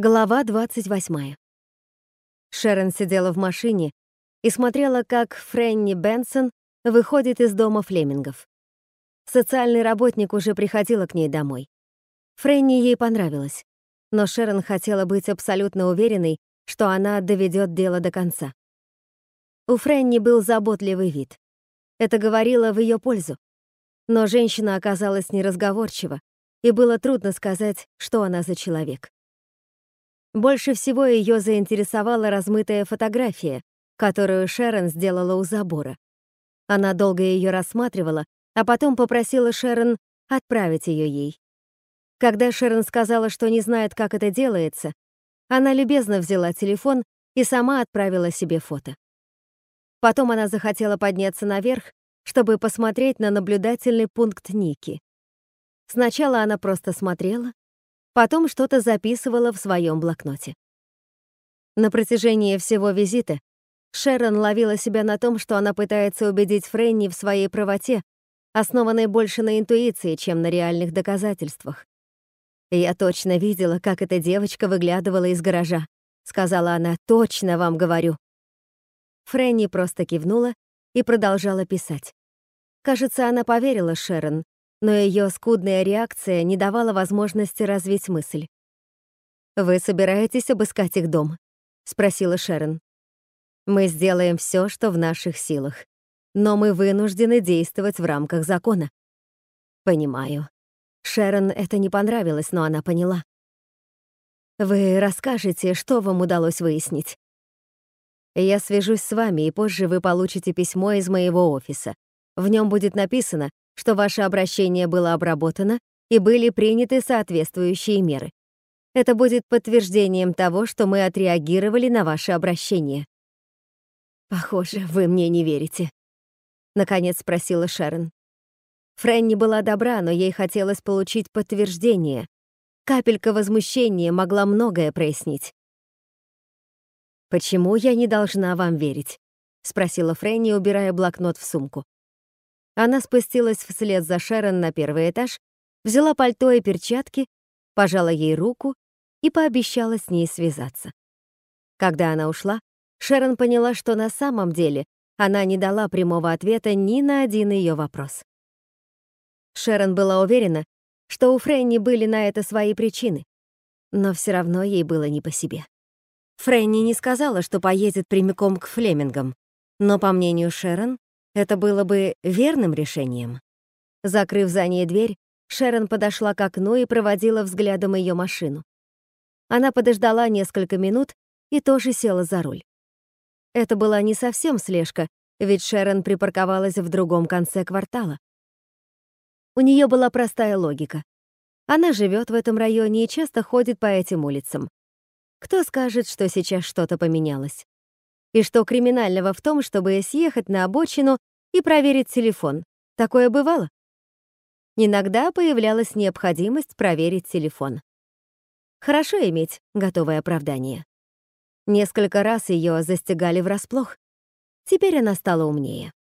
Глава 28. Шерон сидела в машине и смотрела, как Фрэнни Бенсон выходит из дома Флемингов. Социальный работник уже приходила к ней домой. Фрэнни ей понравилась, но Шерон хотела быть абсолютно уверенной, что она доведет дело до конца. У Фрэнни был заботливый вид. Это говорило в ее пользу. Но женщина оказалась неразговорчива, и было трудно сказать, что она за человек. Больше всего ее заинтересовала размытая фотография, которую Шерон сделала у забора. Она долго ее рассматривала, а потом попросила Шерон отправить ее ей. Когда Шерон сказала, что не знает, как это делается, она любезно взяла телефон и сама отправила себе фото. Потом она захотела подняться наверх, чтобы посмотреть на наблюдательный пункт Ники. Сначала она просто смотрела, потом что-то записывала в своем блокноте. На протяжении всего визита Шерон ловила себя на том, что она пытается убедить Фрэнни в своей правоте, основанной больше на интуиции, чем на реальных доказательствах. «Я точно видела, как эта девочка выглядывала из гаража», — сказала она, «точно вам говорю». Фрэнни просто кивнула и продолжала писать. Кажется, она поверила Шерон, но ее скудная реакция не давала возможности развить мысль. «Вы собираетесь обыскать их дом?» — спросила Шерон. «Мы сделаем все, что в наших силах, но мы вынуждены действовать в рамках закона». «Понимаю». Шерон это не понравилось, но она поняла. «Вы расскажете, что вам удалось выяснить?» «Я свяжусь с вами, и позже вы получите письмо из моего офиса. В нем будет написано, что ваше обращение было обработано и были приняты соответствующие меры. Это будет подтверждением того, что мы отреагировали на ваше обращение. Похоже, вы мне не верите, наконец спросила Шерон. Фрэнни была добра, но ей хотелось получить подтверждение. Капелька возмущения могла многое прояснить. «Почему я не должна вам верить?» — спросила Фрэнни, убирая блокнот в сумку. Она спустилась вслед за Шерон на первый этаж, взяла пальто и перчатки, пожала ей руку и пообещала с ней связаться. Когда она ушла, Шерон поняла, что на самом деле она не дала прямого ответа ни на один ее вопрос. Шерон была уверена, что у Фрэнни были на это свои причины, но все равно ей было не по себе. Фрэнни не сказала, что поедет прямиком к Флемингам, но, по мнению Шерон, это было бы верным решением. Закрыв за ней дверь, Шерон подошла к окну и проводила взглядом ее машину. Она подождала несколько минут и тоже села за руль. Это была не совсем слежка, ведь Шерон припарковалась в другом конце квартала. У нее была простая логика. Она живет в этом районе и часто ходит по этим улицам. Кто скажет, что сейчас что-то поменялось? И что криминального в том, чтобы съехать на обочину и проверить телефон. Такое бывало? Иногда появлялась необходимость проверить телефон. Хорошо иметь готовое оправдание. Несколько раз ее застигали врасплох. Теперь она стала умнее.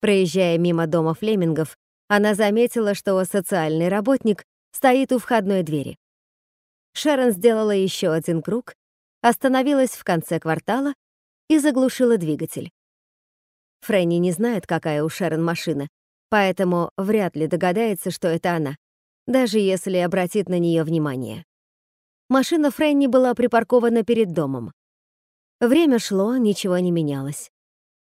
Проезжая мимо дома Флемингов, она заметила, что социальный работник стоит у входной двери. Шерон сделала еще один круг, остановилась в конце квартала и заглушила двигатель. Фрэнни не знает, какая у Шерон машина, поэтому вряд ли догадается, что это она, даже если обратит на нее внимание. Машина Фрэнни была припаркована перед домом. Время шло, ничего не менялось.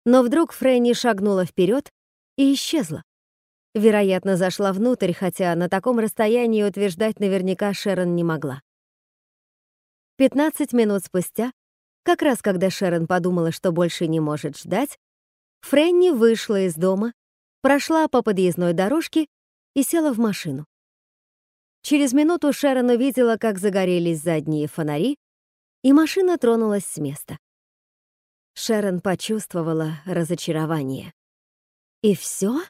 Но вдруг Фрэнни шагнула вперед и исчезла. Вероятно, зашла внутрь, хотя на таком расстоянии утверждать наверняка Шерон не могла. 15 минут спустя, как раз когда Шерон подумала, что больше не может ждать, Фрэнни вышла из дома, прошла по подъездной дорожке и села в машину. Через минуту Шерон увидела, как загорелись задние фонари, и машина тронулась с места. Шерон почувствовала разочарование. И все?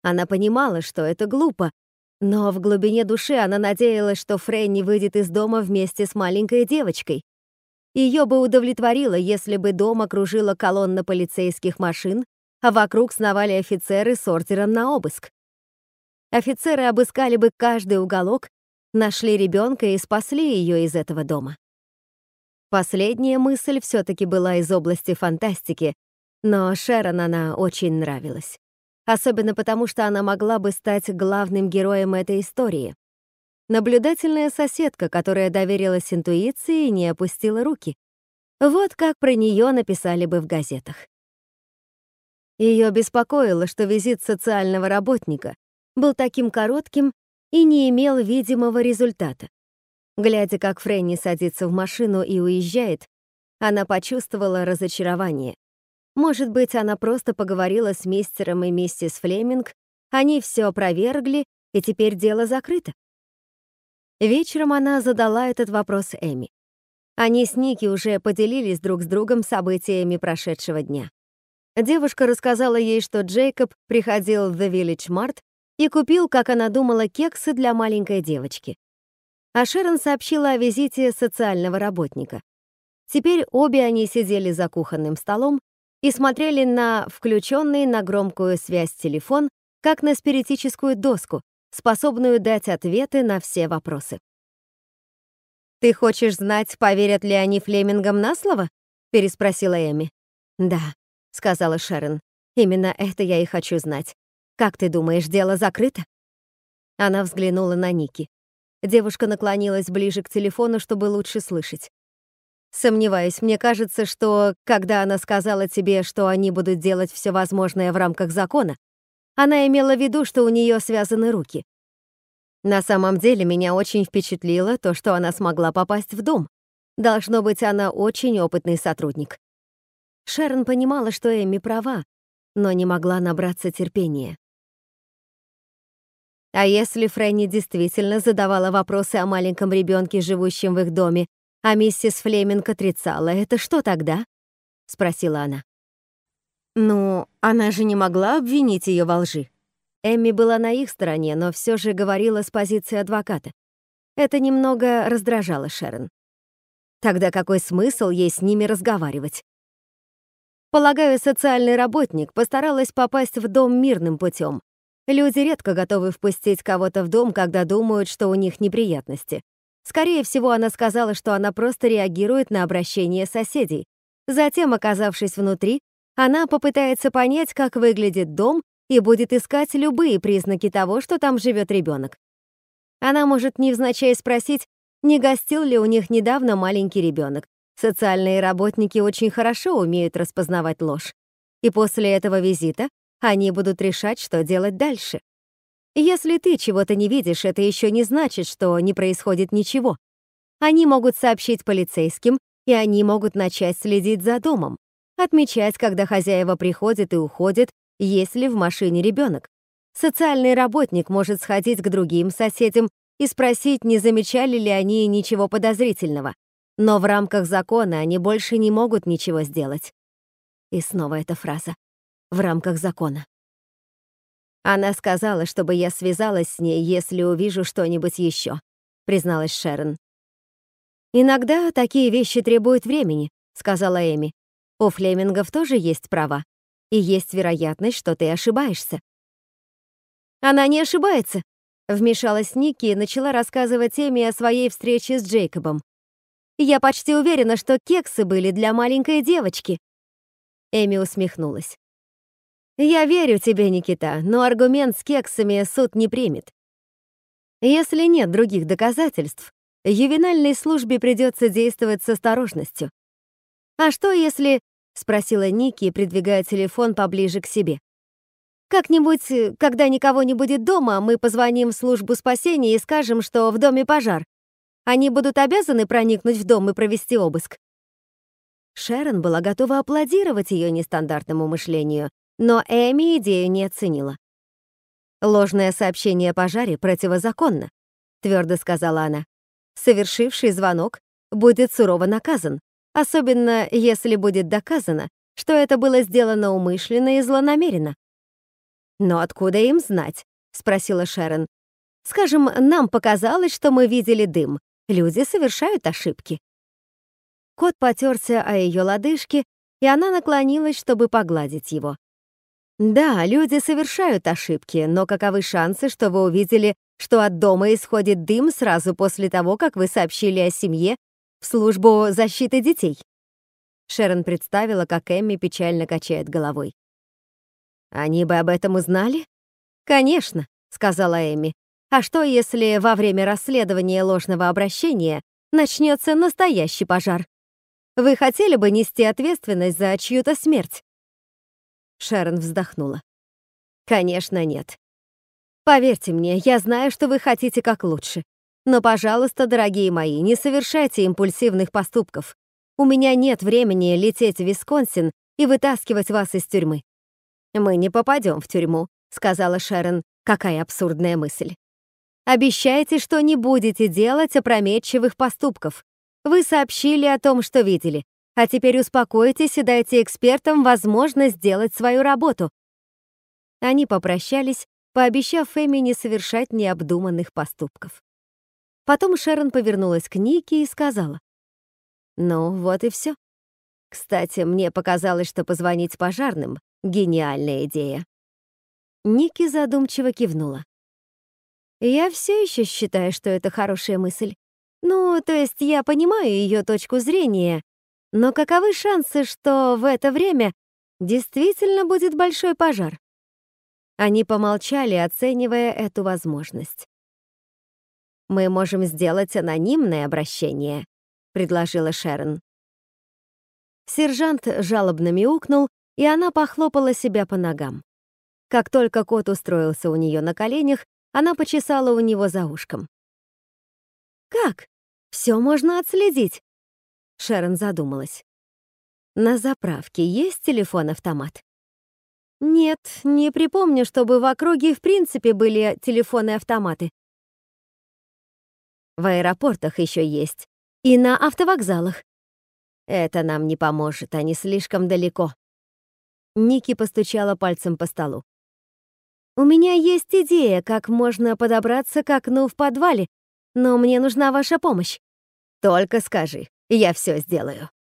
Она понимала, что это глупо, но в глубине души она надеялась, что Фрэнни выйдет из дома вместе с маленькой девочкой, ее бы удовлетворило, если бы дом окружила колонна полицейских машин, а вокруг сновали офицеры с ордером на обыск. Офицеры обыскали бы каждый уголок нашли ребенка и спасли ее из этого дома. Последняя мысль все-таки была из области фантастики, но Шерон она очень нравилась. Особенно потому, что она могла бы стать главным героем этой истории. Наблюдательная соседка, которая доверилась интуиции и не опустила руки. Вот как про нее написали бы в газетах. Ее беспокоило, что визит социального работника был таким коротким и не имел видимого результата. Глядя, как Фрэнни садится в машину и уезжает, она почувствовала разочарование. Может быть, она просто поговорила с мистером и миссис Флеминг, они все опровергли, и теперь дело закрыто. Вечером она задала этот вопрос Эми. Они с Ники уже поделились друг с другом событиями прошедшего дня. Девушка рассказала ей, что Джейкоб приходил в The Village Mart и купил, как она думала, кексы для маленькой девочки. А Шерон сообщила о визите социального работника. Теперь обе они сидели за кухонным столом и смотрели на включенный на громкую связь телефон, как на спиритическую доску, способную дать ответы на все вопросы. «Ты хочешь знать, поверят ли они Флемингам на слово?» — переспросила Эми. «Да», — сказала Шерон. «Именно это я и хочу знать. Как ты думаешь, дело закрыто?» Она взглянула на Ники. Девушка наклонилась ближе к телефону, чтобы лучше слышать. Сомневаюсь, мне кажется, что, когда она сказала тебе, что они будут делать все возможное в рамках закона, она имела в виду, что у нее связаны руки. На самом деле, меня очень впечатлило то, что она смогла попасть в дом. Должно быть, она очень опытный сотрудник. Шерон понимала, что Эми права, но не могла набраться терпения. А если Фрэнни действительно задавала вопросы о маленьком ребенке, живущем в их доме, а миссис Флеминг отрицала, это что тогда? Спросила она. Ну, она же не могла обвинить ее во лжи. Эмми была на их стороне, но все же говорила с позиции адвоката. Это немного раздражало Шерон. Тогда какой смысл ей с ними разговаривать? Полагаю, социальный работник постаралась попасть в дом мирным путем. Люди редко готовы впустить кого-то в дом, когда думают, что у них неприятности. Скорее всего, она сказала, что она просто реагирует на обращение соседей. Затем, оказавшись внутри, она попытается понять, как выглядит дом и будет искать любые признаки того, что там живет ребенок. Она может невзначай спросить, не гостил ли у них недавно маленький ребенок. Социальные работники очень хорошо умеют распознавать ложь. И после этого визита они будут решать, что делать дальше. Если ты чего-то не видишь, это еще не значит, что не происходит ничего. Они могут сообщить полицейским, и они могут начать следить за домом, отмечать, когда хозяева приходят и уходят, есть ли в машине ребенок. Социальный работник может сходить к другим соседям и спросить, не замечали ли они ничего подозрительного. Но в рамках закона они больше не могут ничего сделать. И снова эта фраза. В рамках закона. Она сказала, чтобы я связалась с ней, если увижу что-нибудь еще, призналась Шерон. Иногда такие вещи требуют времени, сказала Эми. У Флемингов тоже есть права, и есть вероятность, что ты ошибаешься. Она не ошибается, вмешалась Ники и начала рассказывать Эми о своей встрече с Джейкобом. Я почти уверена, что кексы были для маленькой девочки. Эми усмехнулась. Я верю тебе, Никита, но аргумент с кексами суд не примет. Если нет других доказательств, ювенальной службе придется действовать с осторожностью. А что если... — спросила Ники, придвигая телефон поближе к себе. «Как-нибудь, когда никого не будет дома, мы позвоним в службу спасения и скажем, что в доме пожар. Они будут обязаны проникнуть в дом и провести обыск». Шерон была готова аплодировать ее нестандартному мышлению, но Эми идею не оценила. «Ложное сообщение о пожаре противозаконно», — твердо сказала она. «Совершивший звонок будет сурово наказан, особенно если будет доказано, что это было сделано умышленно и злонамеренно». «Но откуда им знать?» — спросила Шерон. «Скажем, нам показалось, что мы видели дым. Люди совершают ошибки». Кот потерся о ее лодыжке, и она наклонилась, чтобы погладить его. Да, люди совершают ошибки, но каковы шансы, что вы увидели что от дома исходит дым сразу после того, как вы сообщили о семье в службу защиты детей. Шерон представила, как Эмми печально качает головой. «Они бы об этом узнали?» «Конечно», — сказала Эми. «А что, если во время расследования ложного обращения начнется настоящий пожар? Вы хотели бы нести ответственность за чью-то смерть?» Шерон вздохнула. «Конечно, нет. Поверьте мне, я знаю, что вы хотите как лучше. Но, пожалуйста, дорогие мои, не совершайте импульсивных поступков. У меня нет времени лететь в Висконсин и вытаскивать вас из тюрьмы. Мы не попадем в тюрьму, сказала Шерон. Какая абсурдная мысль. Обещайте, что не будете делать опрометчивых поступков. Вы сообщили о том, что видели. А теперь успокойтесь и дайте экспертам возможность сделать свою работу. Они попрощались, пообещав Эми не совершать необдуманных поступков. Потом Шерон повернулась к Нике и сказала. Ну, вот и все. Кстати, мне показалось, что позвонить пожарным — гениальная идея. Ники задумчиво кивнула. Я все еще считаю, что это хорошая мысль. Ну, то есть я понимаю ее точку зрения, но каковы шансы, что в это время действительно будет большой пожар? Они помолчали, оценивая эту возможность. Мы можем сделать анонимное обращение, — предложила Шерон. Сержант жалобно мяукнул, и она похлопала себя по ногам. Как только кот устроился у нее на коленях, она почесала у него за ушком. «Как? Все можно отследить?» Шерон задумалась. «На заправке есть телефон-автомат?» «Нет, не припомню, чтобы в округе в принципе были телефоны-автоматы». «В аэропортах еще есть. И на автовокзалах. Это нам не поможет, они слишком далеко. Ники постучала пальцем по столу. У меня есть идея, как можно подобраться к окну в подвале, но мне нужна ваша помощь. Только скажи, я все сделаю.